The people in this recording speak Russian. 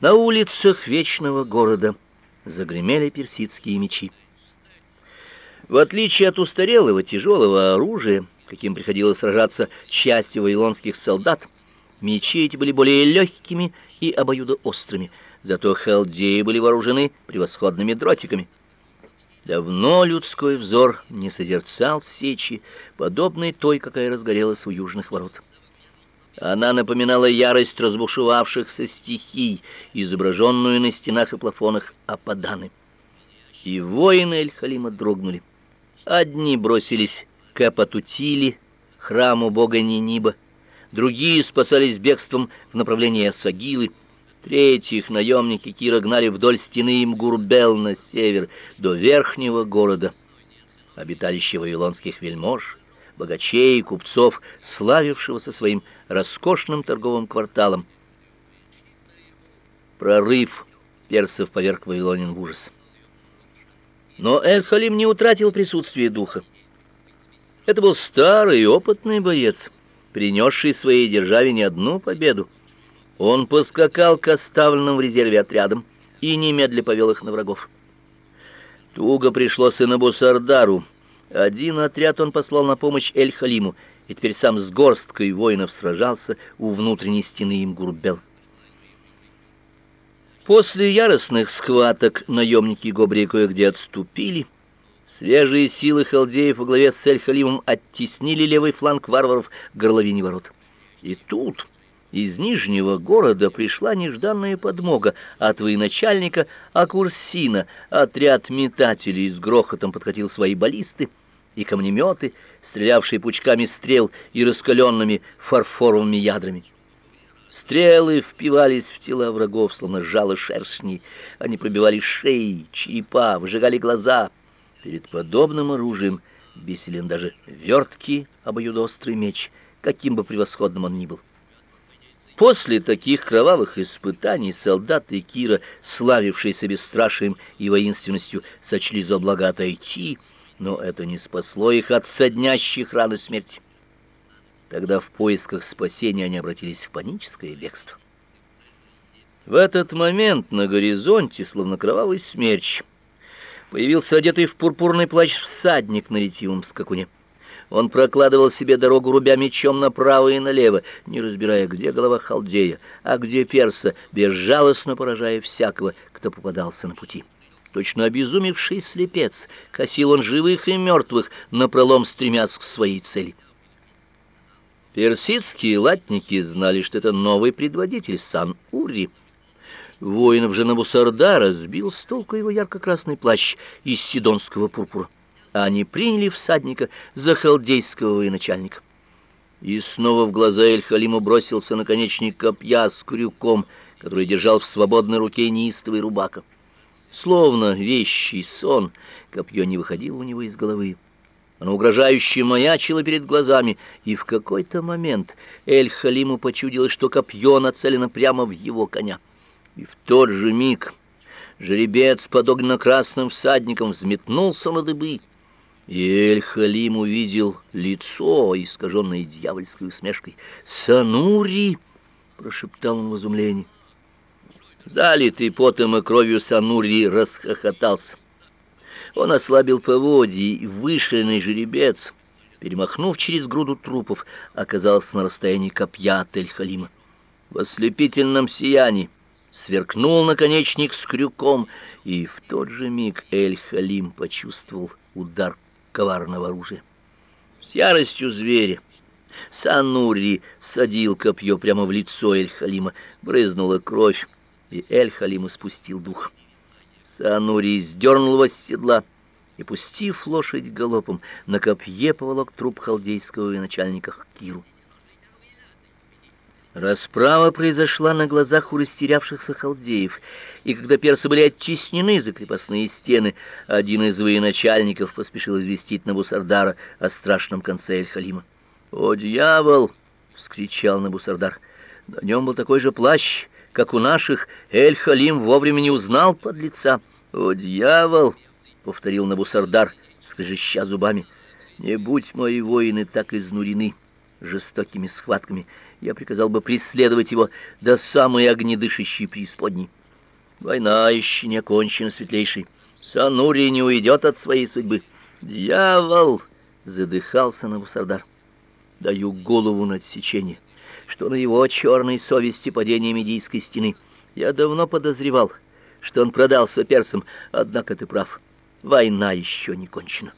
На улицах вечного города загремели персидские мечи. В отличие от устарелого тяжелого оружия, каким приходилось сражаться части вавилонских солдат, мечи эти были более легкими и обоюдоострыми, зато халдеи были вооружены превосходными дротиками. Давно людской взор не созерцал сечи, подобной той, какая разгорелась у южных ворот. Она напоминала ярость разбушевавшихся стихий, изображенную на стенах и плафонах Ападаны. И воины Эль-Халима дрогнули. Одни бросились к Апатутили, храму бога Ниниба, другие спасались бегством в направлении Асагилы, третьих наемники Кира гнали вдоль стены Имгурбел на север до верхнего города, обиталища вавилонских вельмож, богачей и купцов, славившегося своим роскошным торговым кварталом. Прорыв персов поверг Вавилонин в ужас. Но Эль-Халим не утратил присутствие духа. Это был старый опытный боец, принесший своей державе не одну победу. Он поскакал к оставленным в резерве отрядам и немедля повел их на врагов. Туго пришлось и на Бусардару. Один отряд он послал на помощь Эль-Халиму, и теперь сам с горсткой воинов сражался у внутренней стены Имгурбел. После яростных схваток наемники Гобри кое-где отступили. Свежие силы халдеев во главе с Эль-Халимом оттеснили левый фланг варваров к горловине ворот. И тут из Нижнего города пришла нежданная подмога от военачальника Акурсина. Отряд метателей с грохотом подкатил свои баллисты и камнеметы, стрелявшие пучками стрел и раскаленными фарфоровыми ядрами. Стрелы впивались в тела врагов, словно жало шершней. Они пробивали шеи, черепа, выжигали глаза. Перед подобным оружием бессилен даже верткий обоюдоострый меч, каким бы превосходным он ни был. После таких кровавых испытаний солдаты Кира, славившиеся бесстрашием и воинственностью, сочли за благо отойти, но это не спасло их от соднящих раны смерти. Тогда в поисках спасения они обратились в паническое бегство. В этот момент на горизонте, словно кровавый смерч, появился одетый в пурпурный плащ всадник на ретивом скакуне. Он прокладывал себе дорогу рубя мечом направо и налево, не разбирая, где голова халдея, а где перса, безжалостно поражая всякого, кто попадался на пути. Точно обезумевший слепец, косил он живых и мертвых, напролом стремясь к своей цели. Персидские латники знали, что это новый предводитель Сан-Ури. Воинов же Набусардара сбил с толку его ярко-красный плащ из сидонского пурпура. А они приняли всадника за халдейского военачальника. И снова в глаза Эль-Халиму бросился наконечник копья с крюком, который держал в свободной руке неистовый рубака. Словно вещий сон, копье не выходило у него из головы. Оно угрожающе маячило перед глазами, и в какой-то момент Эль-Халиму почудилось, что копье нацелено прямо в его коня. И в тот же миг жеребец под огненно-красным всадником взметнулся на дыбы, и Эль-Халим увидел лицо, искаженное дьявольской усмешкой. «Санури!» — прошептал он в изумлении. Залитый потом и кровью Санури расхохотался. Он ослабил поводья, и вышленный жеребец, перемахнув через груду трупов, оказался на расстоянии копья от Эль-Халима. В ослепительном сиянии сверкнул наконечник с крюком, и в тот же миг Эль-Халим почувствовал удар коварного оружия. С яростью зверя Санури всадил копье прямо в лицо Эль-Халима, брызнула кровь, и Эль-Халим испустил дух. Санури сдернул его с седла и, пустив лошадь галопом, на копье поволок труп халдейского начальника Киру. Расправа произошла на глазах у растерявшихся халдеев, и когда персы были оттеснены за крепостные стены, один из военачальников поспешил известить Набусардара о страшном конце Эль-Халима. «О, дьявол!» — вскричал Набусардар. На нем был такой же плащ, как у наших, Эль-Халим вовремя не узнал подлеца. «О, дьявол!» — повторил Набусардар, скрежеща зубами. «Не будь мои воины так изнурены жестокими схватками, я приказал бы преследовать его до самой огнедышащей преисподней. Война еще не окончена, светлейший. Санури не уйдет от своей судьбы. Дьявол! Задыхался Навусардар. Даю голову на отсечение, что на его черной совести падение Медийской стены. Я давно подозревал, что он продался персам, однако ты прав. Война еще не кончена.